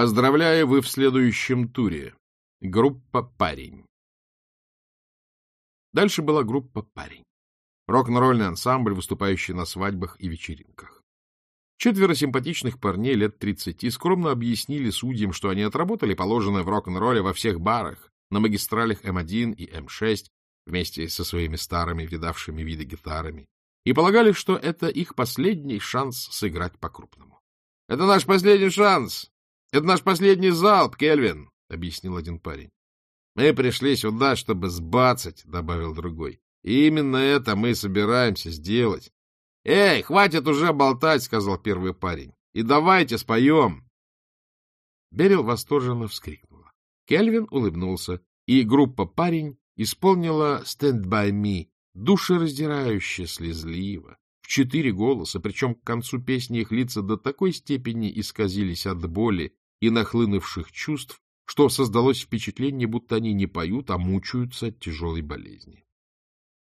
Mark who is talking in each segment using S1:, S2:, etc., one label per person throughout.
S1: Поздравляю, вы в следующем туре. Группа «Парень». Дальше была группа «Парень». Рок-н-ролльный ансамбль, выступающий на свадьбах и вечеринках. Четверо симпатичных парней лет тридцати скромно объяснили судьям, что они отработали положенное в рок-н-ролле во всех барах, на магистралях М1 и М6, вместе со своими старыми, видавшими виды гитарами, и полагали, что это их последний шанс сыграть по-крупному. — Это наш последний шанс! Это наш последний залп, Кельвин! — объяснил один парень. — Мы пришли сюда, чтобы сбацать, — добавил другой. — И именно это мы собираемся сделать. — Эй, хватит уже болтать, — сказал первый парень. — И давайте споем. Берил восторженно вскрикнула. Кельвин улыбнулся, и группа «Парень» исполнила «Stand by me» душераздирающе слезливо, в четыре голоса, причем к концу песни их лица до такой степени исказились от боли и нахлынувших чувств, что создалось впечатление, будто они не поют, а мучаются от тяжелой болезни.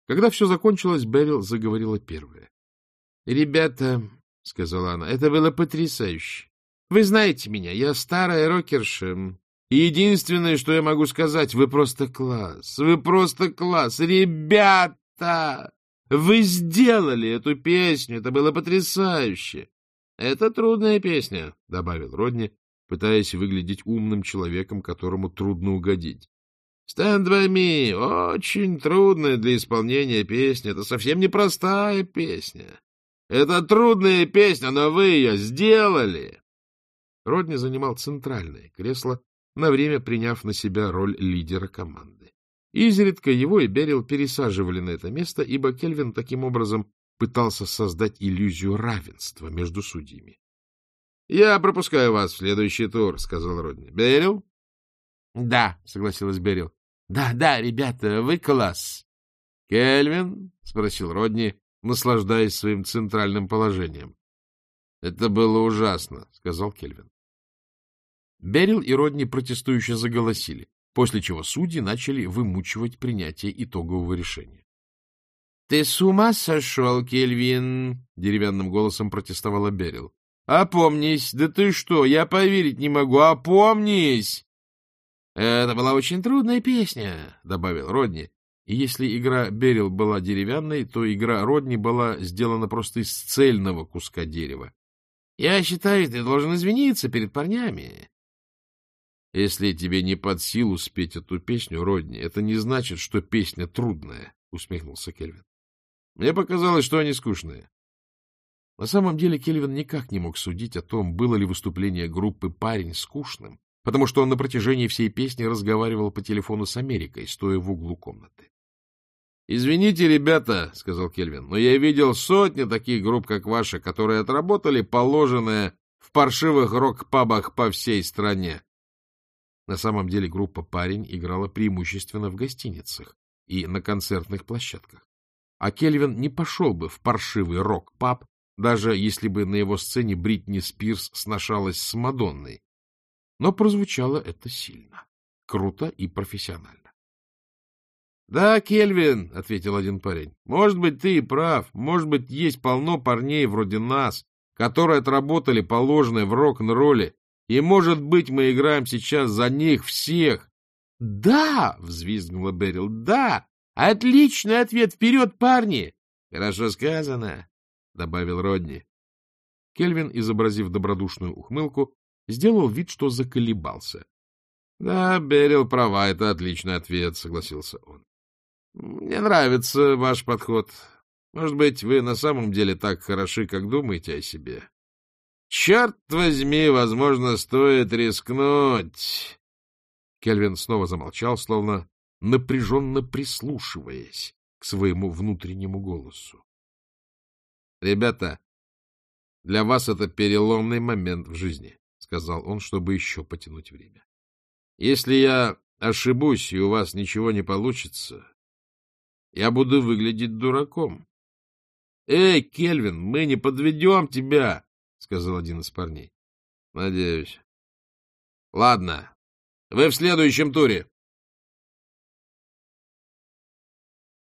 S1: Когда все закончилось, Берил заговорила первая. — Ребята, — сказала она, — это было потрясающе. Вы знаете меня, я старая рокерша, и единственное, что я могу сказать, вы просто класс, вы просто класс. Ребята, вы сделали эту песню, это было потрясающе. Это трудная песня, — добавил Родни, пытаясь выглядеть умным человеком, которому трудно угодить. Stand by me — очень трудная для исполнения песня. Это совсем непростая песня. Это трудная песня, но вы ее сделали. Родни занимал центральное кресло, на время приняв на себя роль лидера команды. Изредка его и Берил пересаживали на это место, ибо Кельвин таким образом пытался создать иллюзию равенства между судьями. — Я пропускаю вас в следующий тур, — сказал Родни. — Берил? — Да, — согласилась Берил. — Да, да, ребята, вы класс. — Кельвин? — спросил Родни, наслаждаясь своим центральным положением. — Это было ужасно, — сказал Кельвин. Берил и Родни протестующе заголосили, после чего судьи начали вымучивать принятие итогового решения. — Ты с ума сошел, Кельвин? — деревянным голосом протестовала Берил. — Опомнись! Да ты что, я поверить не могу! Опомнись! — Это была очень трудная песня, — добавил Родни. И если игра Берил была деревянной, то игра Родни была сделана просто из цельного куска дерева. — Я считаю, ты должен извиниться перед парнями. Если тебе не под силу спеть эту песню, Родни, это не значит, что песня трудная, — усмехнулся Кельвин. Мне показалось, что они скучные. На самом деле Кельвин никак не мог судить о том, было ли выступление группы «Парень» скучным, потому что он на протяжении всей песни разговаривал по телефону с Америкой, стоя в углу комнаты. — Извините, ребята, — сказал Кельвин, — но я видел сотни таких групп, как ваша, которые отработали положенное в паршивых рок-пабах по всей стране. На самом деле группа «Парень» играла преимущественно в гостиницах и на концертных площадках. А Кельвин не пошел бы в паршивый рок-паб, даже если бы на его сцене Бритни Спирс сношалась с Мадонной. Но прозвучало это сильно, круто и профессионально. — Да, Кельвин, — ответил один парень, — может быть, ты и прав. Может быть, есть полно парней вроде нас, которые отработали положенное в рок-н-ролле и, может быть, мы играем сейчас за них всех. — Да! — взвизгнула Берил. — Да! Отличный ответ! Вперед, парни! — Хорошо сказано, — добавил Родни. Кельвин, изобразив добродушную ухмылку, сделал вид, что заколебался. — Да, Берил права, это отличный ответ, — согласился он. — Мне нравится ваш подход. Может быть, вы на самом деле так хороши, как думаете о себе. Черт возьми, возможно, стоит рискнуть. Кельвин снова замолчал, словно напряженно прислушиваясь к своему внутреннему голосу. — Ребята, для вас это переломный момент в жизни, — сказал он, чтобы еще потянуть время. — Если я ошибусь, и у вас ничего не получится, я буду выглядеть дураком. — Эй, Кельвин, мы не подведем тебя! — сказал один из парней. — Надеюсь. — Ладно, вы в следующем туре.